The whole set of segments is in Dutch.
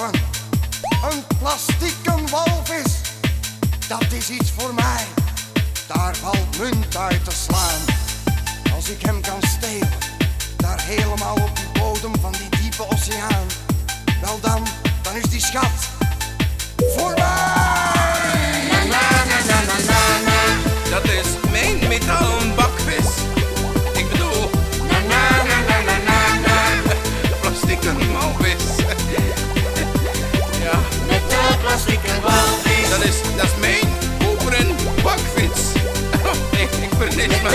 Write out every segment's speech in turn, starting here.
Een plastieken walvis. Dat is iets voor mij. Daar valt munt uit te slaan. Als ik hem kan stelen. Daar helemaal op die bodem van die diepe oceaan. Wel dan, dan is die schat walvis. dat is, dat is mijn koperen bakvis. Oh, ik, ik vernis me.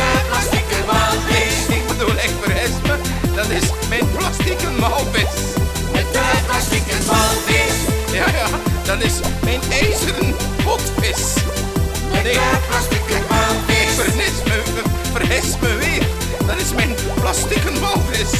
Walvis. Ik, ik bedoel, ik vergis me. Dat is mijn plastieke walvis. Met de plastieke walvis. Ja, ja, dat is mijn ijzeren potvis. Met de plastieke ik walvis. vergis me, ver- vergis me weer. Dat is mijn plastieke walvis.